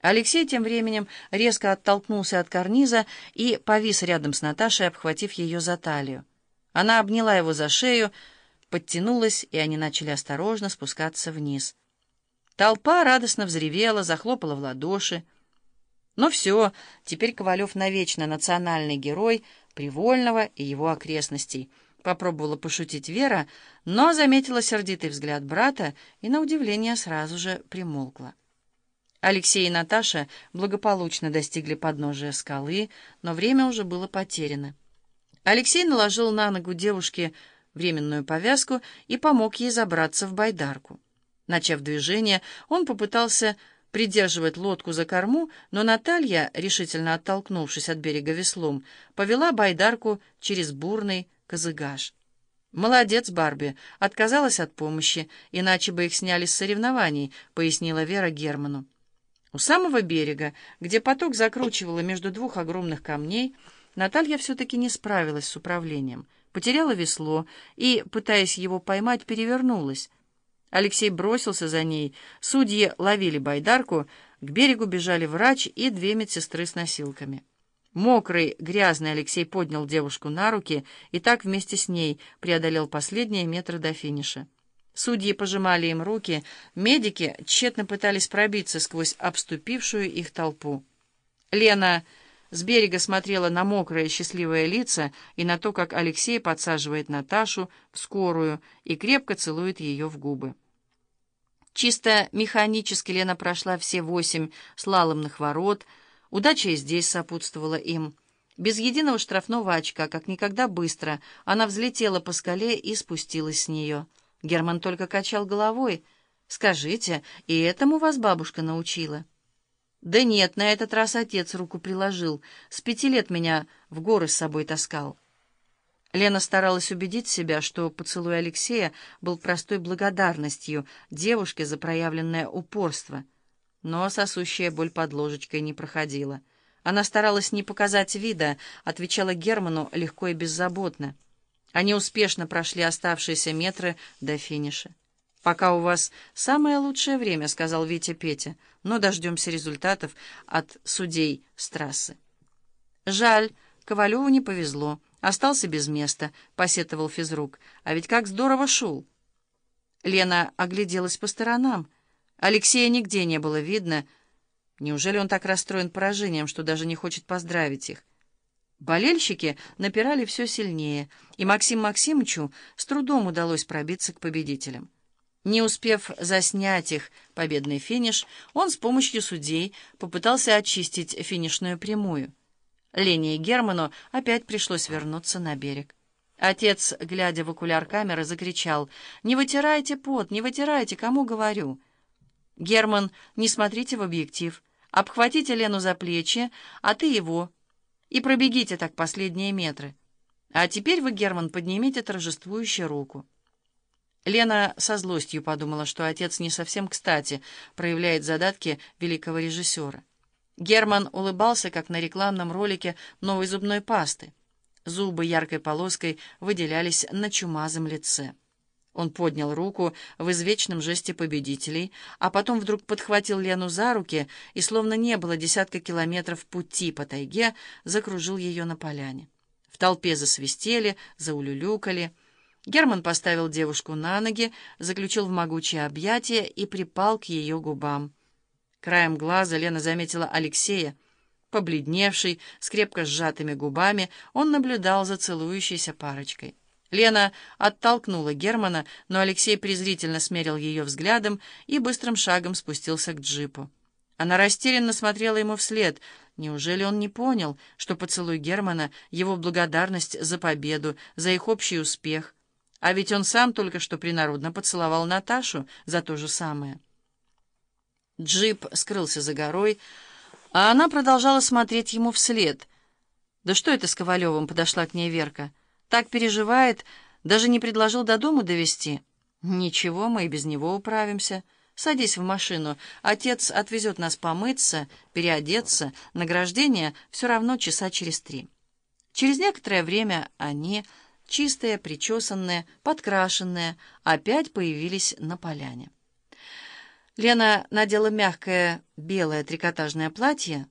Алексей тем временем резко оттолкнулся от карниза и повис рядом с Наташей, обхватив ее за талию. Она обняла его за шею, подтянулась, и они начали осторожно спускаться вниз. Толпа радостно взревела, захлопала в ладоши. Но все, теперь Ковалев навечно национальный герой Привольного и его окрестностей. Попробовала пошутить Вера, но заметила сердитый взгляд брата и, на удивление, сразу же примолкла. Алексей и Наташа благополучно достигли подножия скалы, но время уже было потеряно. Алексей наложил на ногу девушке временную повязку и помог ей забраться в байдарку. Начав движение, он попытался придерживать лодку за корму, но Наталья, решительно оттолкнувшись от берега веслом, повела байдарку через бурный козыгаш. «Молодец, Барби!» Отказалась от помощи, иначе бы их сняли с соревнований, пояснила Вера Герману. У самого берега, где поток закручивало между двух огромных камней, Наталья все-таки не справилась с управлением, потеряла весло и, пытаясь его поймать, перевернулась. Алексей бросился за ней, судьи ловили байдарку, к берегу бежали врач и две медсестры с носилками. Мокрый, грязный Алексей поднял девушку на руки и так вместе с ней преодолел последние метры до финиша. Судьи пожимали им руки, медики тщетно пытались пробиться сквозь обступившую их толпу. Лена с берега смотрела на мокрые счастливые лица и на то, как Алексей подсаживает Наташу в скорую и крепко целует ее в губы. Чисто механически Лена прошла все восемь слаломных ворот, удача и здесь сопутствовала им. Без единого штрафного очка, как никогда быстро, она взлетела по скале и спустилась с нее. Герман только качал головой. «Скажите, и этому вас бабушка научила?» «Да нет, на этот раз отец руку приложил. С пяти лет меня в горы с собой таскал». Лена старалась убедить себя, что поцелуй Алексея был простой благодарностью девушке за проявленное упорство. Но сосущая боль под ложечкой не проходила. Она старалась не показать вида, отвечала Герману легко и беззаботно. Они успешно прошли оставшиеся метры до финиша. «Пока у вас самое лучшее время», — сказал Витя Петя, «но дождемся результатов от судей с трассы». «Жаль, Ковалеву не повезло, остался без места», — посетовал физрук. «А ведь как здорово шел!» Лена огляделась по сторонам. Алексея нигде не было видно. Неужели он так расстроен поражением, что даже не хочет поздравить их? Болельщики напирали все сильнее, и Максиму Максимовичу с трудом удалось пробиться к победителям. Не успев заснять их победный финиш, он с помощью судей попытался очистить финишную прямую. Лене и Герману опять пришлось вернуться на берег. Отец, глядя в окуляр камеры, закричал «Не вытирайте пот, не вытирайте, кому говорю!» «Герман, не смотрите в объектив, обхватите Лену за плечи, а ты его!» И пробегите так последние метры. А теперь вы, Герман, поднимите торжествующую руку». Лена со злостью подумала, что отец не совсем кстати проявляет задатки великого режиссера. Герман улыбался, как на рекламном ролике новой зубной пасты. Зубы яркой полоской выделялись на чумазом лице. Он поднял руку в извечном жесте победителей, а потом вдруг подхватил Лену за руки и, словно не было десятка километров пути по тайге, закружил ее на поляне. В толпе засвистели, заулюлюкали. Герман поставил девушку на ноги, заключил в могучее объятие и припал к ее губам. Краем глаза Лена заметила Алексея. Побледневший, с крепко сжатыми губами, он наблюдал за целующейся парочкой. Лена оттолкнула Германа, но Алексей презрительно смерил ее взглядом и быстрым шагом спустился к джипу. Она растерянно смотрела ему вслед. Неужели он не понял, что поцелуй Германа — его благодарность за победу, за их общий успех? А ведь он сам только что принародно поцеловал Наташу за то же самое. Джип скрылся за горой, а она продолжала смотреть ему вслед. «Да что это с Ковалевым?» — подошла к ней Верка. Так переживает, даже не предложил до дому довести. Ничего, мы и без него управимся. Садись в машину. Отец отвезет нас помыться, переодеться. Награждение все равно часа через три. Через некоторое время они, чистые, причесанные, подкрашенные, опять появились на поляне. Лена надела мягкое белое трикотажное платье,